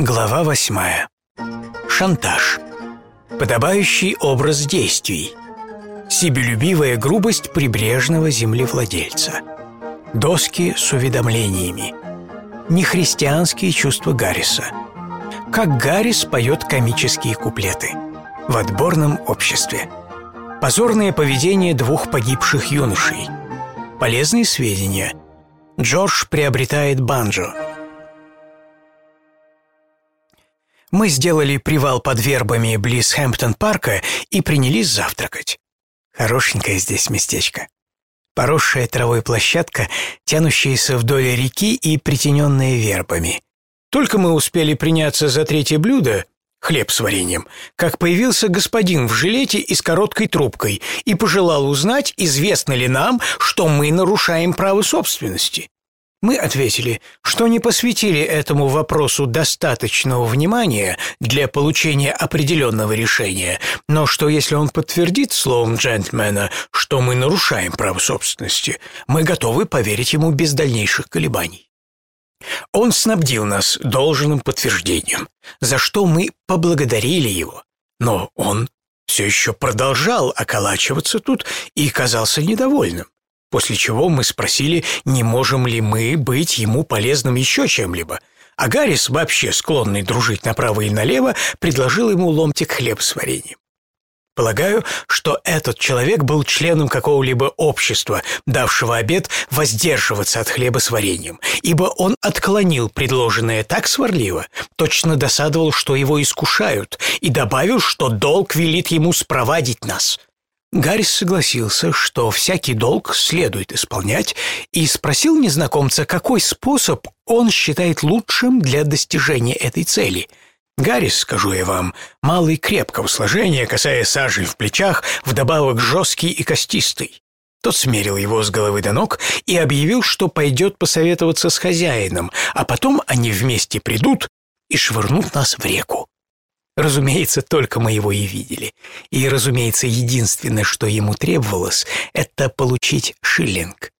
Глава восьмая. Шантаж. Подобающий образ действий. Себелюбивая грубость прибрежного землевладельца. Доски с уведомлениями. Нехристианские чувства Гарриса. Как Гаррис поет комические куплеты. В отборном обществе. Позорное поведение двух погибших юношей. Полезные сведения. Джордж приобретает банджо. Мы сделали привал под вербами близ Хэмптон-парка и принялись завтракать. Хорошенькое здесь местечко. Поросшая травой площадка, тянущаяся вдоль реки и притененная вербами. Только мы успели приняться за третье блюдо, хлеб с вареньем, как появился господин в жилете и с короткой трубкой и пожелал узнать, известно ли нам, что мы нарушаем право собственности. Мы ответили, что не посвятили этому вопросу достаточного внимания для получения определенного решения, но что если он подтвердит словом джентльмена, что мы нарушаем право собственности, мы готовы поверить ему без дальнейших колебаний. Он снабдил нас должным подтверждением, за что мы поблагодарили его, но он все еще продолжал околачиваться тут и казался недовольным. После чего мы спросили, не можем ли мы быть ему полезным еще чем-либо. А Гаррис, вообще склонный дружить направо и налево, предложил ему ломтик хлеб с вареньем. Полагаю, что этот человек был членом какого-либо общества, давшего обет воздерживаться от хлеба с вареньем, ибо он отклонил предложенное так сварливо, точно досадовал, что его искушают, и добавил, что долг велит ему спровадить нас – Гаррис согласился, что всякий долг следует исполнять, и спросил незнакомца, какой способ он считает лучшим для достижения этой цели. Гаррис, скажу я вам, малый крепкого сложения, касаясь сажи в плечах, вдобавок жесткий и костистый. Тот смерил его с головы до ног и объявил, что пойдет посоветоваться с хозяином, а потом они вместе придут и швырнут нас в реку. Разумеется, только мы его и видели. И, разумеется, единственное, что ему требовалось, это получить шиллинг.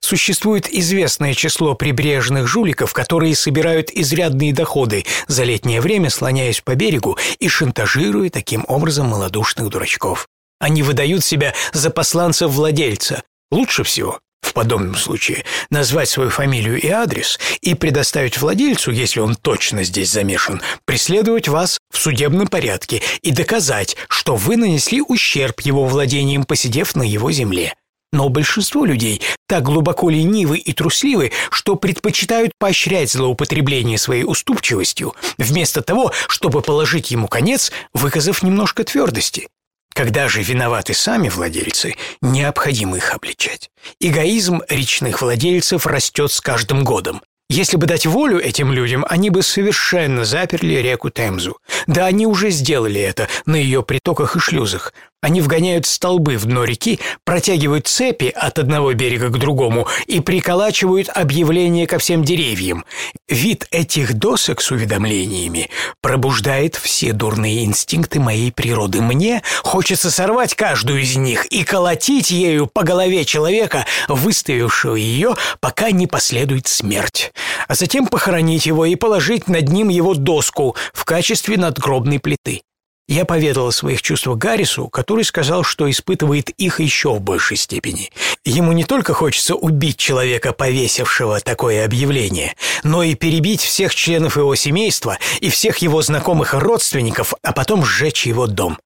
Существует известное число прибрежных жуликов, которые собирают изрядные доходы за летнее время, слоняясь по берегу и шантажируя таким образом малодушных дурачков. Они выдают себя за посланцев владельца. Лучше всего в подобном случае назвать свою фамилию и адрес и предоставить владельцу, если он точно здесь замешан, преследовать вас в судебном порядке и доказать, что вы нанесли ущерб его владением, посидев на его земле. Но большинство людей так глубоко ленивы и трусливы, что предпочитают поощрять злоупотребление своей уступчивостью, вместо того, чтобы положить ему конец, выказав немножко твердости. Когда же виноваты сами владельцы, необходимо их обличать. Эгоизм речных владельцев растет с каждым годом. Если бы дать волю этим людям, они бы совершенно заперли реку Темзу. Да они уже сделали это на ее притоках и шлюзах. Они вгоняют столбы в дно реки, протягивают цепи от одного берега к другому и приколачивают объявления ко всем деревьям. Вид этих досок с уведомлениями пробуждает все дурные инстинкты моей природы. Мне хочется сорвать каждую из них и колотить ею по голове человека, выставившего ее, пока не последует смерть, а затем похоронить его и положить над ним его доску в качестве надгробной плиты. Я поведал о своих чувствах Гаррису, который сказал, что испытывает их еще в большей степени. Ему не только хочется убить человека, повесившего такое объявление, но и перебить всех членов его семейства и всех его знакомых родственников, а потом сжечь его дом.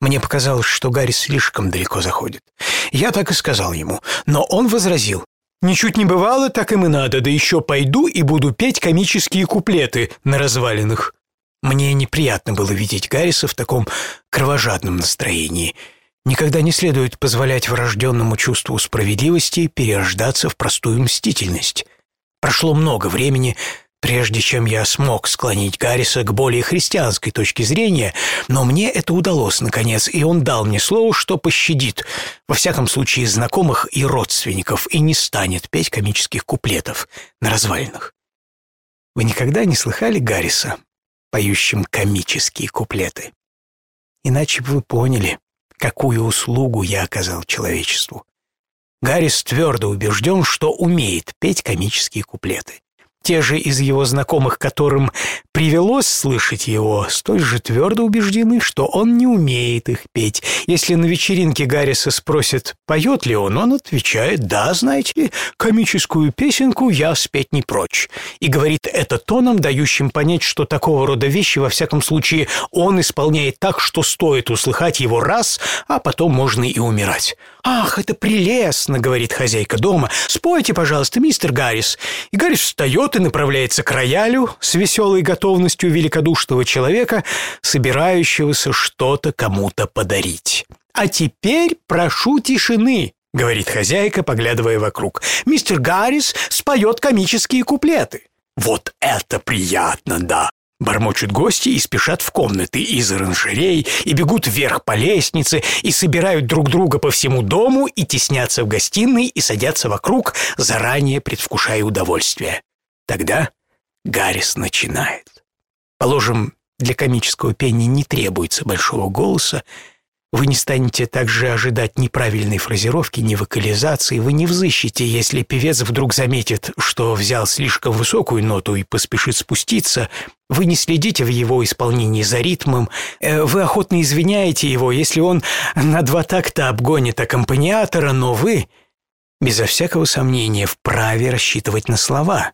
Мне показалось, что Гаррис слишком далеко заходит. Я так и сказал ему, но он возразил. «Ничуть не бывало, так им и надо, да еще пойду и буду петь комические куплеты на развалинах». Мне неприятно было видеть Гарриса в таком кровожадном настроении. Никогда не следует позволять врожденному чувству справедливости перерождаться в простую мстительность. Прошло много времени, прежде чем я смог склонить Гарриса к более христианской точке зрения, но мне это удалось, наконец, и он дал мне слово, что пощадит, во всяком случае, знакомых и родственников, и не станет петь комических куплетов на развалинах. Вы никогда не слыхали Гарриса? поющим комические куплеты. Иначе бы вы поняли, какую услугу я оказал человечеству. Гаррис твердо убежден, что умеет петь комические куплеты. Те же из его знакомых, которым привелось слышать его, столь же твердо убеждены, что он не умеет их петь. Если на вечеринке Гарриса спросят, поет ли он, он отвечает «Да, знаете комическую песенку я спеть не прочь». И говорит это тоном, дающим понять, что такого рода вещи, во всяком случае, он исполняет так, что стоит услыхать его раз, а потом можно и умирать. «Ах, это прелестно!» — говорит хозяйка дома. «Спойте, пожалуйста, мистер Гаррис». И Гаррис встает и направляется к роялю с веселой готовностью великодушного человека, собирающегося что-то кому-то подарить. «А теперь прошу тишины», — говорит хозяйка, поглядывая вокруг. «Мистер Гаррис споет комические куплеты». «Вот это приятно, да!» Бормочут гости и спешат в комнаты из оранжерей, и бегут вверх по лестнице, и собирают друг друга по всему дому, и теснятся в гостиной, и садятся вокруг, заранее предвкушая удовольствие. Тогда Гаррис начинает. Положим, для комического пения не требуется большого голоса, вы не станете также ожидать неправильной фразировки, ни вокализации, вы не взыщете, если певец вдруг заметит, что взял слишком высокую ноту и поспешит спуститься, вы не следите в его исполнении за ритмом, э, вы охотно извиняете его, если он на два такта обгонит аккомпаниатора, но вы, безо всякого сомнения, вправе рассчитывать на слова.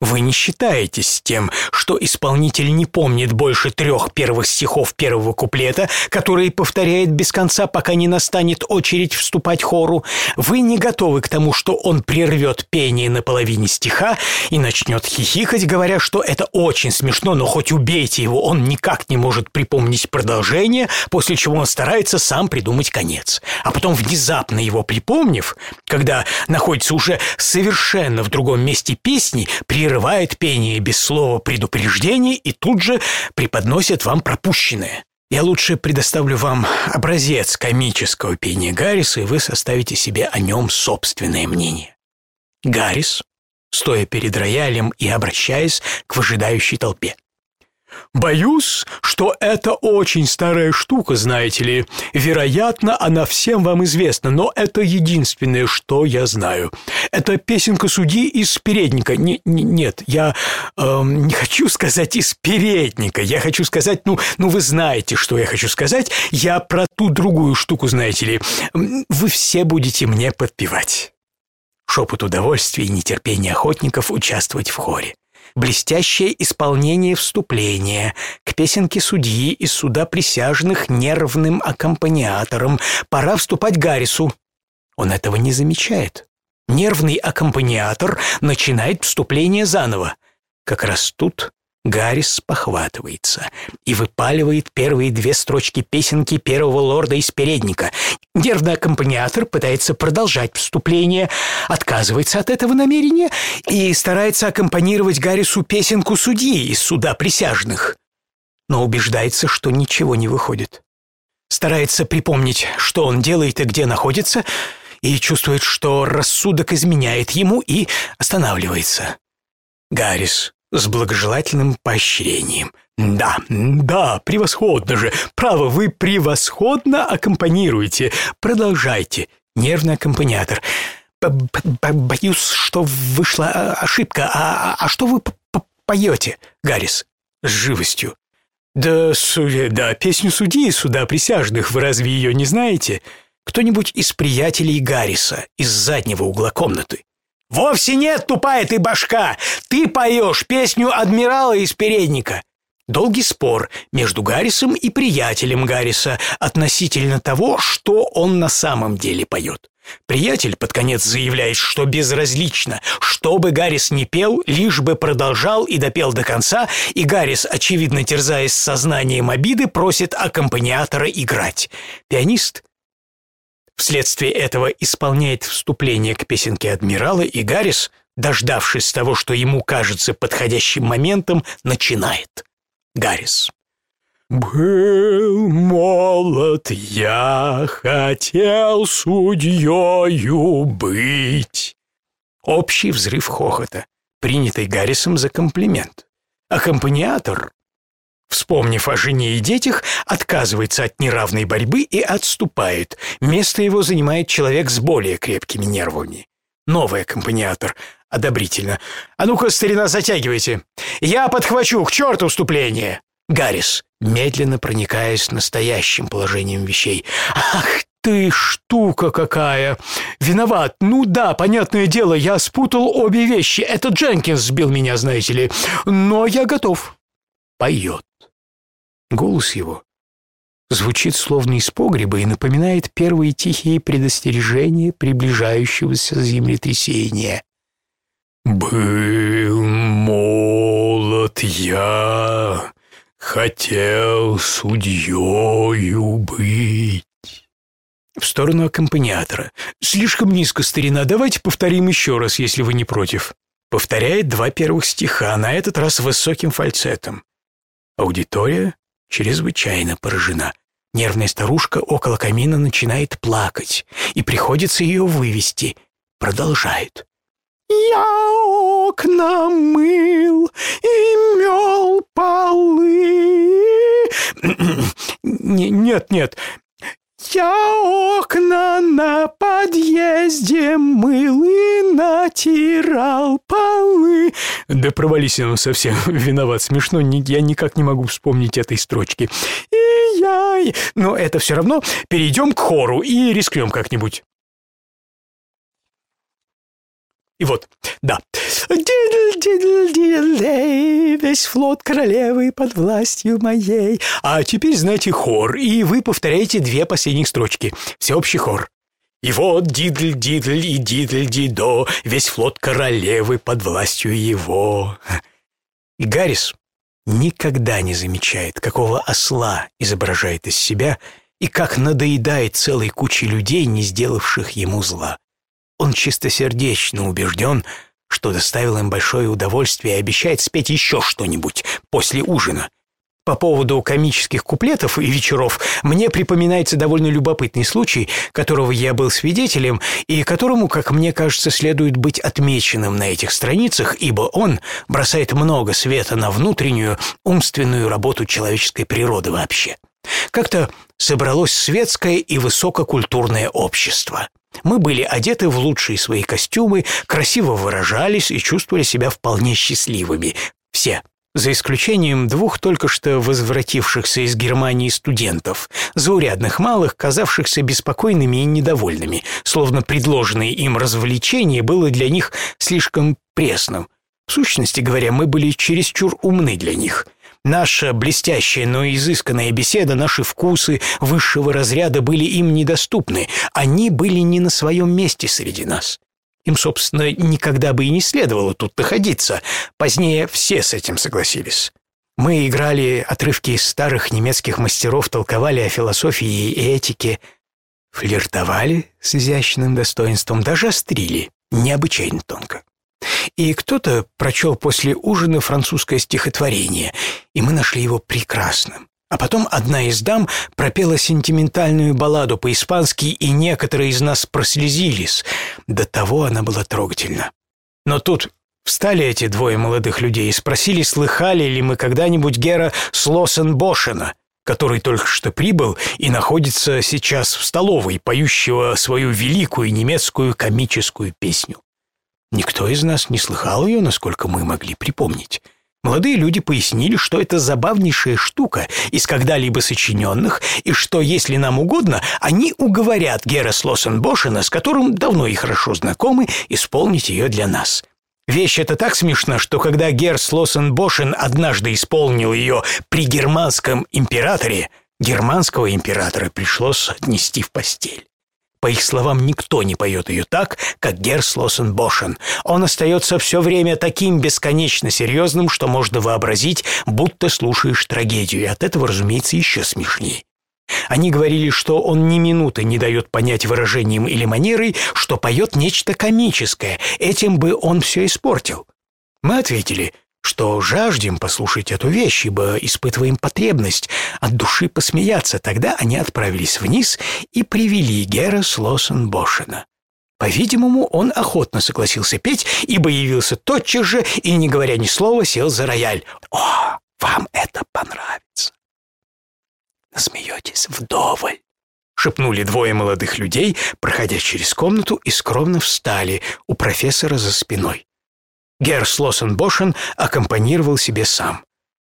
Вы не считаетесь с тем, что исполнитель не помнит больше трех первых стихов первого куплета, которые повторяет без конца, пока не настанет очередь вступать хору. Вы не готовы к тому, что он прервет пение на половине стиха и начнет хихикать, говоря, что это очень смешно, но хоть убейте его, он никак не может припомнить продолжение, после чего он старается сам придумать конец. А потом, внезапно его припомнив, когда находится уже совершенно в другом месте песни, при прерывает пение без слова предупреждения и тут же преподносит вам пропущенное. Я лучше предоставлю вам образец комического пения Гарриса, и вы составите себе о нем собственное мнение. Гаррис, стоя перед роялем и обращаясь к выжидающей толпе. Боюсь, что это очень старая штука, знаете ли. Вероятно, она всем вам известна, но это единственное, что я знаю. Это песенка судьи из передника. Не, не, нет, я э, не хочу сказать из передника. Я хочу сказать, ну, ну, вы знаете, что я хочу сказать. Я про ту другую штуку, знаете ли. Вы все будете мне подпевать. Шепот удовольствия и нетерпения охотников участвовать в хоре блестящее исполнение вступления, к песенке судьи из суда присяжных нервным аккомпаниатором. Пора вступать Гаррису. Он этого не замечает. Нервный аккомпаниатор начинает вступление заново. Как раз тут Гаррис похватывается и выпаливает первые две строчки песенки первого лорда из передника. Нервный аккомпаниатор пытается продолжать вступление, отказывается от этого намерения и старается аккомпанировать Гаррису песенку судьи из суда присяжных. Но убеждается, что ничего не выходит. Старается припомнить, что он делает и где находится, и чувствует, что рассудок изменяет ему и останавливается. Гаррис с благожелательным поощрением. «Да, да, превосходно же! Право, вы превосходно аккомпанируете! Продолжайте!» Нервный аккомпаниатор. «Боюсь, что вышла ошибка. А, а что вы поете, Гаррис?» С живостью. «Да, судя, да, песню судьи суда присяжных, вы разве ее не знаете?» Кто-нибудь из приятелей Гарриса из заднего угла комнаты. «Вовсе нет, тупая ты башка! Ты поешь песню адмирала из передника!» Долгий спор между Гаррисом и приятелем Гарриса относительно того, что он на самом деле поет. Приятель под конец заявляет, что безразлично, что бы Гаррис не пел, лишь бы продолжал и допел до конца, и Гаррис, очевидно терзаясь сознанием обиды, просит аккомпаниатора играть. Пианист Вследствие этого исполняет вступление к песенке адмирала, и Гаррис, дождавшись того, что ему кажется подходящим моментом, начинает. Гаррис. «Был молод я, хотел судьёю быть». Общий взрыв хохота, принятый Гаррисом за комплимент. Аккомпаниатор, Вспомнив о жене и детях, отказывается от неравной борьбы и отступает. Место его занимает человек с более крепкими нервами. Новый аккомпаниатор. одобрительно. «А ну-ка, старина, затягивайте! Я подхвачу, к черту вступление!» Гаррис, медленно проникаясь настоящим положением вещей. «Ах ты штука какая! Виноват! Ну да, понятное дело, я спутал обе вещи. Это Дженкинс сбил меня, знаете ли. Но я готов!» Поет. Голос его звучит словно из погреба и напоминает первые тихие предостережения приближающегося землетрясения. «Был молод я, хотел судьёю быть». В сторону аккомпаниатора. «Слишком низко, старина, давайте повторим еще раз, если вы не против». Повторяет два первых стиха, на этот раз высоким фальцетом. Аудитория чрезвычайно поражена. Нервная старушка около камина начинает плакать, и приходится ее вывести. Продолжает. «Я окна мыл и мел полы». «Нет, нет, я окна на подъезде мыл и натирал полы. Да провались он совсем виноват. Смешно, я никак не могу вспомнить этой строчки. И я... Но это все равно. Перейдем к хору и рискнем как-нибудь. И вот, да. Дидл-дидл-дидл-дей, весь флот королевы под властью моей. А теперь знаете хор, и вы повторяете две последних строчки. Всеобщий хор. И вот дидль-дидль и дидль-дидо, весь флот королевы под властью его. И Гаррис никогда не замечает, какого осла изображает из себя и как надоедает целой куче людей, не сделавших ему зла. Он чистосердечно убежден, что доставил им большое удовольствие и обещает спеть еще что-нибудь после ужина. По поводу комических куплетов и вечеров мне припоминается довольно любопытный случай, которого я был свидетелем и которому, как мне кажется, следует быть отмеченным на этих страницах, ибо он бросает много света на внутреннюю умственную работу человеческой природы вообще. Как-то собралось светское и высококультурное общество. Мы были одеты в лучшие свои костюмы, красиво выражались и чувствовали себя вполне счастливыми. Все, за исключением двух только что возвратившихся из Германии студентов, заурядных малых, казавшихся беспокойными и недовольными, словно предложенное им развлечение было для них слишком пресным. В сущности говоря, мы были чересчур умны для них – Наша блестящая, но изысканная беседа, наши вкусы высшего разряда были им недоступны. Они были не на своем месте среди нас. Им, собственно, никогда бы и не следовало тут находиться. Позднее все с этим согласились. Мы играли отрывки из старых немецких мастеров, толковали о философии и этике, флиртовали с изящным достоинством, даже острили, необычайно тонко. И кто-то прочел после ужина французское стихотворение, и мы нашли его прекрасным. А потом одна из дам пропела сентиментальную балладу по-испански, и некоторые из нас прослезились. До того она была трогательна. Но тут встали эти двое молодых людей и спросили, слыхали ли мы когда-нибудь Гера Слосен-Бошена, который только что прибыл и находится сейчас в столовой, поющего свою великую немецкую комическую песню. Никто из нас не слыхал ее, насколько мы могли припомнить. Молодые люди пояснили, что это забавнейшая штука из когда-либо сочиненных, и что, если нам угодно, они уговорят Гера Слоссенбошена, с которым давно и хорошо знакомы, исполнить ее для нас. Вещь эта так смешна, что когда Гер Слоссенбошен однажды исполнил ее при германском императоре, германского императора пришлось отнести в постель. По их словам, никто не поет ее так, как Герс Бошен. Он остается все время таким бесконечно серьезным, что можно вообразить, будто слушаешь трагедию, и от этого, разумеется, еще смешнее. Они говорили, что он ни минуты не дает понять выражением или манерой, что поет нечто комическое, этим бы он все испортил. Мы ответили – что жаждем послушать эту вещь, ибо испытываем потребность от души посмеяться. Тогда они отправились вниз и привели Гера Слоссенбошена. По-видимому, он охотно согласился петь, ибо явился тотчас же и, не говоря ни слова, сел за рояль. «О, вам это понравится!» «Насмеетесь вдоволь!» — шепнули двое молодых людей, проходя через комнату и скромно встали у профессора за спиной. Герр Слоссенбошен аккомпанировал себе сам.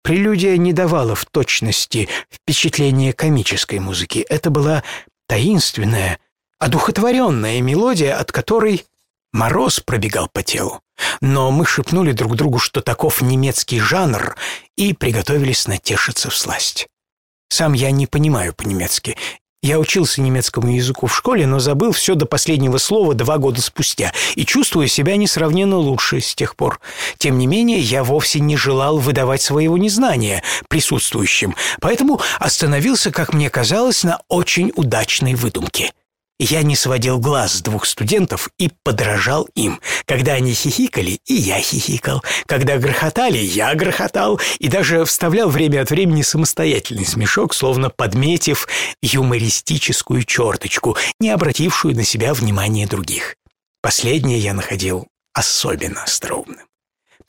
Прелюдия не давала в точности впечатления комической музыки. Это была таинственная, одухотворенная мелодия, от которой мороз пробегал по телу. Но мы шепнули друг другу, что таков немецкий жанр, и приготовились натешиться в сласть. Сам я не понимаю по-немецки. Я учился немецкому языку в школе, но забыл все до последнего слова два года спустя и чувствую себя несравненно лучше с тех пор. Тем не менее, я вовсе не желал выдавать своего незнания присутствующим, поэтому остановился, как мне казалось, на очень удачной выдумке. Я не сводил глаз с двух студентов и подражал им. Когда они хихикали, и я хихикал. Когда грохотали, я грохотал. И даже вставлял время от времени самостоятельный смешок, словно подметив юмористическую черточку, не обратившую на себя внимание других. Последнее я находил особенно остроумным.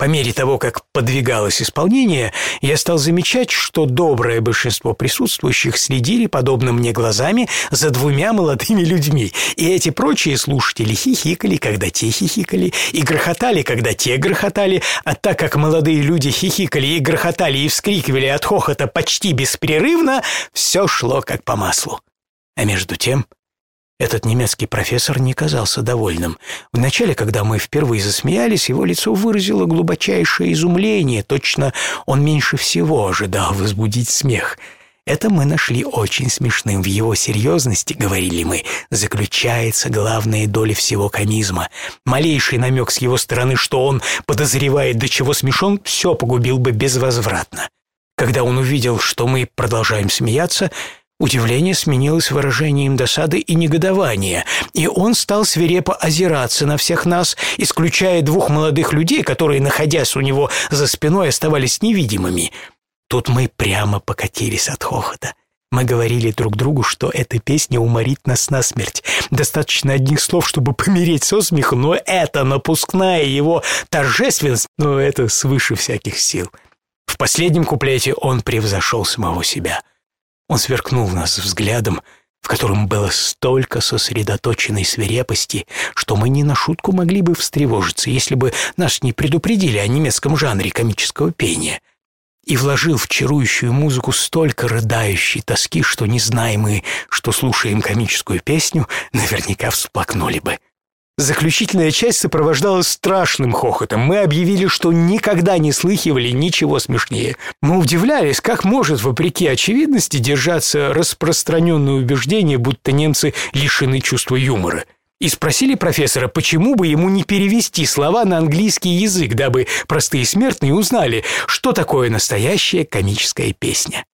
По мере того, как подвигалось исполнение, я стал замечать, что доброе большинство присутствующих следили, подобно мне глазами, за двумя молодыми людьми, и эти прочие слушатели хихикали, когда те хихикали, и грохотали, когда те грохотали, а так как молодые люди хихикали и грохотали и вскрикивали от хохота почти беспрерывно, все шло как по маслу. А между тем этот немецкий профессор не казался довольным. Вначале, когда мы впервые засмеялись, его лицо выразило глубочайшее изумление. Точно он меньше всего ожидал возбудить смех. Это мы нашли очень смешным. В его серьезности, говорили мы, заключается главная доля всего комизма. Малейший намек с его стороны, что он подозревает, до чего смешон, все погубил бы безвозвратно. Когда он увидел, что мы продолжаем смеяться, Удивление сменилось выражением досады и негодования, и он стал свирепо озираться на всех нас, исключая двух молодых людей, которые, находясь у него за спиной, оставались невидимыми. Тут мы прямо покатились от хохота. Мы говорили друг другу, что эта песня уморит нас насмерть. Достаточно одних слов, чтобы помереть со смеху, но это напускная его торжественность, но это свыше всяких сил. В последнем куплете он превзошел самого себя. Он сверкнул нас взглядом, в котором было столько сосредоточенной свирепости, что мы не на шутку могли бы встревожиться, если бы нас не предупредили о немецком жанре комического пения. И вложил в чарующую музыку столько рыдающей тоски, что, не зная мы, что слушаем комическую песню, наверняка всплакнули бы. Заключительная часть сопровождалась страшным хохотом. Мы объявили, что никогда не слыхивали ничего смешнее. Мы удивлялись, как может, вопреки очевидности, держаться распространенное убеждение, будто немцы лишены чувства юмора. И спросили профессора, почему бы ему не перевести слова на английский язык, дабы простые смертные узнали, что такое настоящая комическая песня.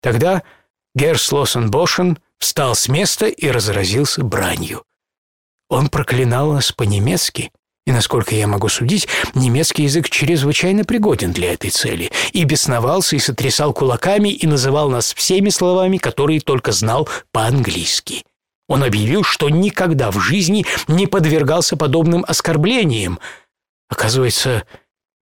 Тогда Герс Лоссен встал с места и разразился бранью. Он проклинал нас по-немецки, и, насколько я могу судить, немецкий язык чрезвычайно пригоден для этой цели, и бесновался, и сотрясал кулаками, и называл нас всеми словами, которые только знал по-английски. Он объявил, что никогда в жизни не подвергался подобным оскорблениям. Оказывается,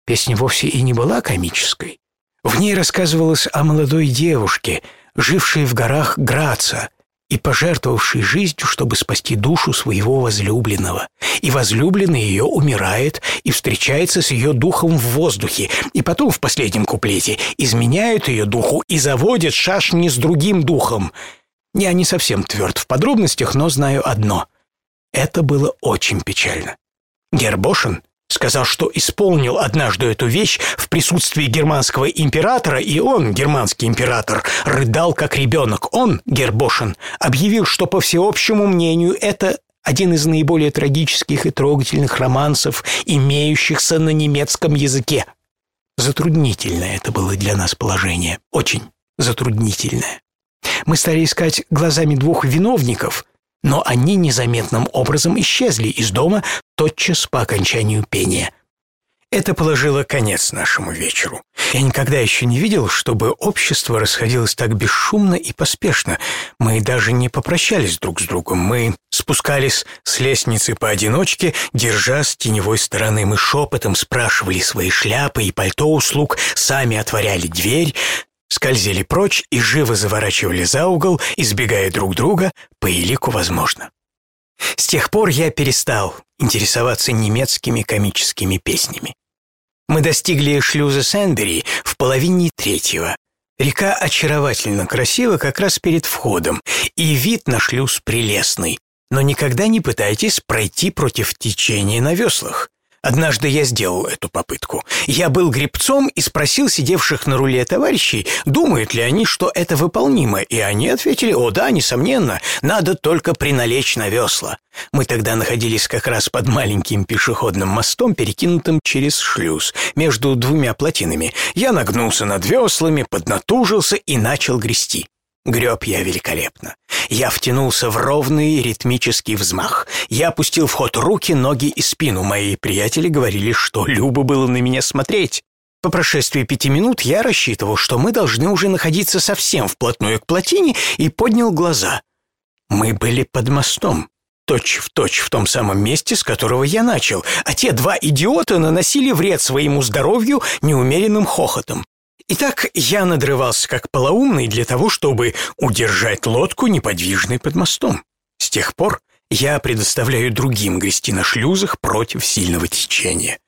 песня вовсе и не была комической. В ней рассказывалось о молодой девушке, жившей в горах Граца, и пожертвовавший жизнью, чтобы спасти душу своего возлюбленного. И возлюбленный ее умирает и встречается с ее духом в воздухе, и потом в последнем куплете изменяют ее духу и заводят шашни с другим духом. Я не совсем тверд в подробностях, но знаю одно. Это было очень печально. Гербошин Сказал, что исполнил однажды эту вещь в присутствии германского императора, и он, германский император, рыдал как ребенок. Он, Гербошин, объявил, что, по всеобщему мнению, это один из наиболее трагических и трогательных романсов, имеющихся на немецком языке. Затруднительное это было для нас положение. Очень затруднительное. Мы стали искать глазами двух виновников, но они незаметным образом исчезли из дома тотчас по окончанию пения. Это положило конец нашему вечеру. Я никогда еще не видел, чтобы общество расходилось так бесшумно и поспешно. Мы даже не попрощались друг с другом. Мы спускались с лестницы поодиночке, держа с теневой стороны. Мы шепотом спрашивали свои шляпы и пальто услуг, сами отворяли дверь, скользили прочь и живо заворачивали за угол, избегая друг друга по элику возможно. С тех пор я перестал интересоваться немецкими комическими песнями. Мы достигли шлюза Сенбери в половине третьего. Река очаровательно красива как раз перед входом, и вид на шлюз прелестный. Но никогда не пытайтесь пройти против течения на веслах. Однажды я сделал эту попытку. Я был гребцом и спросил сидевших на руле товарищей, думают ли они, что это выполнимо, и они ответили, о да, несомненно, надо только приналечь на весла. Мы тогда находились как раз под маленьким пешеходным мостом, перекинутым через шлюз, между двумя плотинами. Я нагнулся над веслами, поднатужился и начал грести. Греб я великолепно. Я втянулся в ровный ритмический взмах. Я опустил в ход руки, ноги и спину. Мои приятели говорили, что любо было на меня смотреть. По прошествии пяти минут я рассчитывал, что мы должны уже находиться совсем вплотную к плотине, и поднял глаза. Мы были под мостом, точь в точь в том самом месте, с которого я начал, а те два идиота наносили вред своему здоровью неумеренным хохотом. Итак, я надрывался как полоумный для того, чтобы удержать лодку неподвижной под мостом. С тех пор я предоставляю другим грести на шлюзах против сильного течения.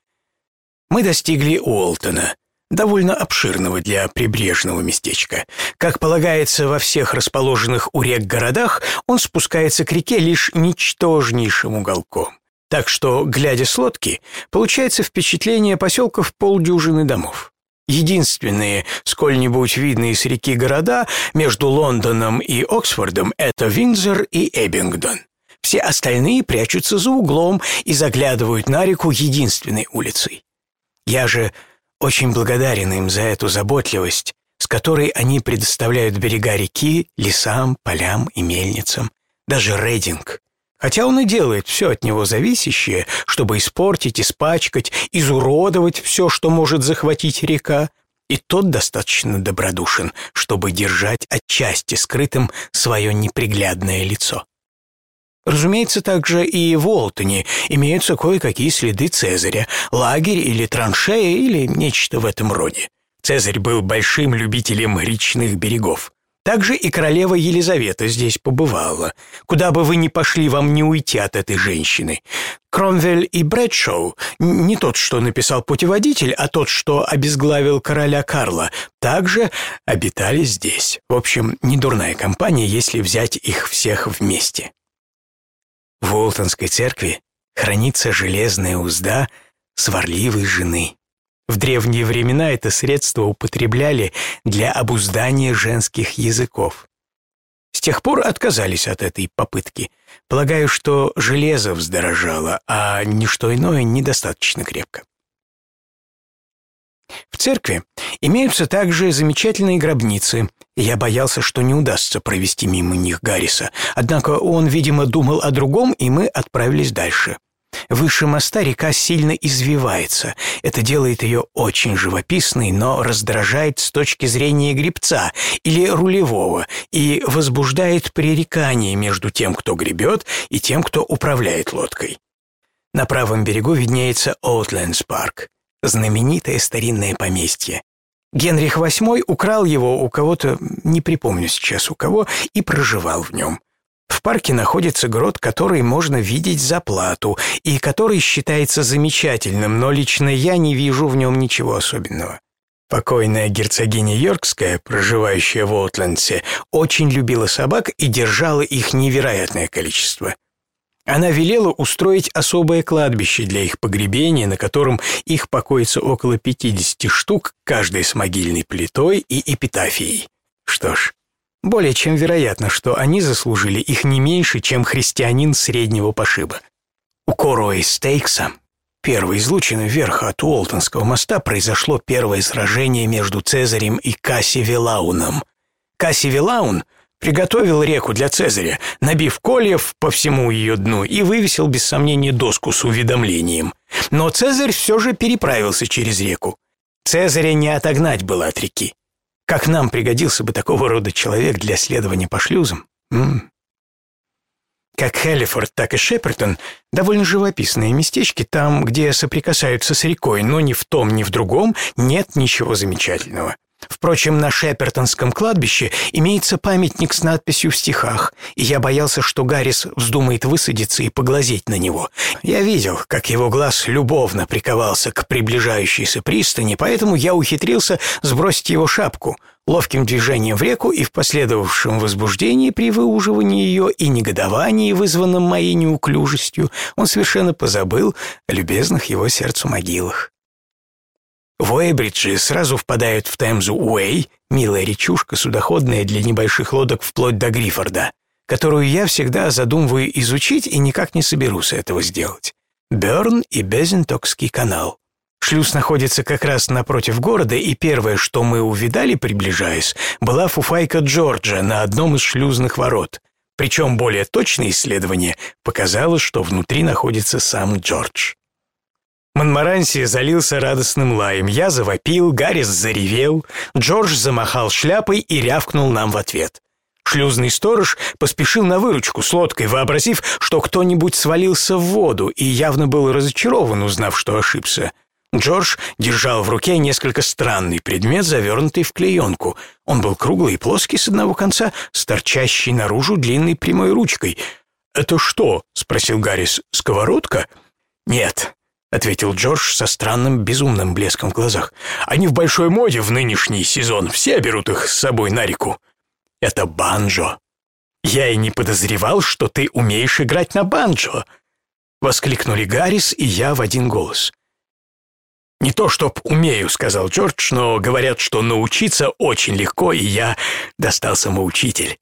Мы достигли Уолтона, довольно обширного для прибрежного местечка. Как полагается во всех расположенных у рек городах, он спускается к реке лишь ничтожнейшим уголком. Так что, глядя с лодки, получается впечатление поселков полдюжины домов. Единственные, сколь-нибудь видные с реки города между Лондоном и Оксфордом – это Виндзор и Эббингдон. Все остальные прячутся за углом и заглядывают на реку единственной улицей. Я же очень благодарен им за эту заботливость, с которой они предоставляют берега реки лесам, полям и мельницам. Даже Рейдинг Хотя он и делает все от него зависящее, чтобы испортить, испачкать, изуродовать все, что может захватить река, и тот достаточно добродушен, чтобы держать отчасти скрытым свое неприглядное лицо. Разумеется, также и в Уолтоне имеются кое-какие следы Цезаря, лагерь или траншея или нечто в этом роде. Цезарь был большим любителем речных берегов. Также и королева Елизавета здесь побывала. Куда бы вы ни пошли, вам не уйти от этой женщины. Кромвель и Брэдшоу, не тот, что написал путеводитель, а тот, что обезглавил короля Карла, также обитали здесь. В общем, не дурная компания, если взять их всех вместе. В Уолтонской церкви хранится железная узда сварливой жены. В древние времена это средство употребляли для обуздания женских языков. С тех пор отказались от этой попытки. Полагаю, что железо вздорожало, а ничто иное недостаточно крепко. В церкви имеются также замечательные гробницы. Я боялся, что не удастся провести мимо них Гарриса. Однако он, видимо, думал о другом, и мы отправились дальше. Выше моста река сильно извивается. Это делает ее очень живописной, но раздражает с точки зрения гребца или рулевого и возбуждает пререкание между тем, кто гребет, и тем, кто управляет лодкой. На правом берегу виднеется Оутлендс парк, знаменитое старинное поместье. Генрих VIII украл его у кого-то, не припомню сейчас у кого, и проживал в нем. В парке находится грот, который можно видеть за плату и который считается замечательным, но лично я не вижу в нем ничего особенного. Покойная герцогиня Йоркская, проживающая в Уотлендсе, очень любила собак и держала их невероятное количество. Она велела устроить особое кладбище для их погребения, на котором их покоится около 50 штук, каждой с могильной плитой и эпитафией. Что ж, более чем вероятно, что они заслужили их не меньше, чем христианин среднего пошиба. У Коруэй Стейкса, первой излучины вверх от Уолтонского моста, произошло первое сражение между Цезарем и Касси Вилауном. Касси Вилаун приготовил реку для Цезаря, набив кольев по всему ее дну и вывесил без сомнения доску с уведомлением. Но Цезарь все же переправился через реку. Цезаря не отогнать было от реки. Как нам пригодился бы такого рода человек для следования по шлюзам? М -м. Как Хеллифорд, так и Шепертон – довольно живописные местечки, там, где соприкасаются с рекой, но ни в том, ни в другом нет ничего замечательного. Впрочем, на Шепертонском кладбище имеется памятник с надписью в стихах, и я боялся, что Гаррис вздумает высадиться и поглазеть на него. Я видел, как его глаз любовно приковался к приближающейся пристани, поэтому я ухитрился сбросить его шапку ловким движением в реку и в последовавшем возбуждении при выуживании ее и негодовании, вызванном моей неуклюжестью, он совершенно позабыл о любезных его сердцу могилах. В Уэйбриджи сразу впадают в Темзу Уэй, милая речушка, судоходная для небольших лодок вплоть до Гриффорда, которую я всегда задумываю изучить и никак не соберусь этого сделать. Бёрн и Безентокский канал. Шлюз находится как раз напротив города, и первое, что мы увидали, приближаясь, была фуфайка Джорджа на одном из шлюзных ворот. Причем более точное исследование показало, что внутри находится сам Джордж. Монмаранси залился радостным лаем. Я завопил, Гаррис заревел, Джордж замахал шляпой и рявкнул нам в ответ. Шлюзный сторож поспешил на выручку с лодкой, вообразив, что кто-нибудь свалился в воду, и явно был разочарован, узнав, что ошибся. Джордж держал в руке несколько странный предмет, завернутый в клеенку. Он был круглый и плоский с одного конца, с торчащей наружу длинной прямой ручкой. «Это что?» — спросил Гаррис. «Сковородка?» «Нет, ответил Джордж со странным безумным блеском в глазах. Они в большой моде в нынешний сезон, все берут их с собой на реку. Это банджо. Я и не подозревал, что ты умеешь играть на банджо, воскликнули Гаррис и я в один голос. «Не то, чтоб умею», — сказал Джордж, «но говорят, что научиться очень легко, и я достал самоучитель».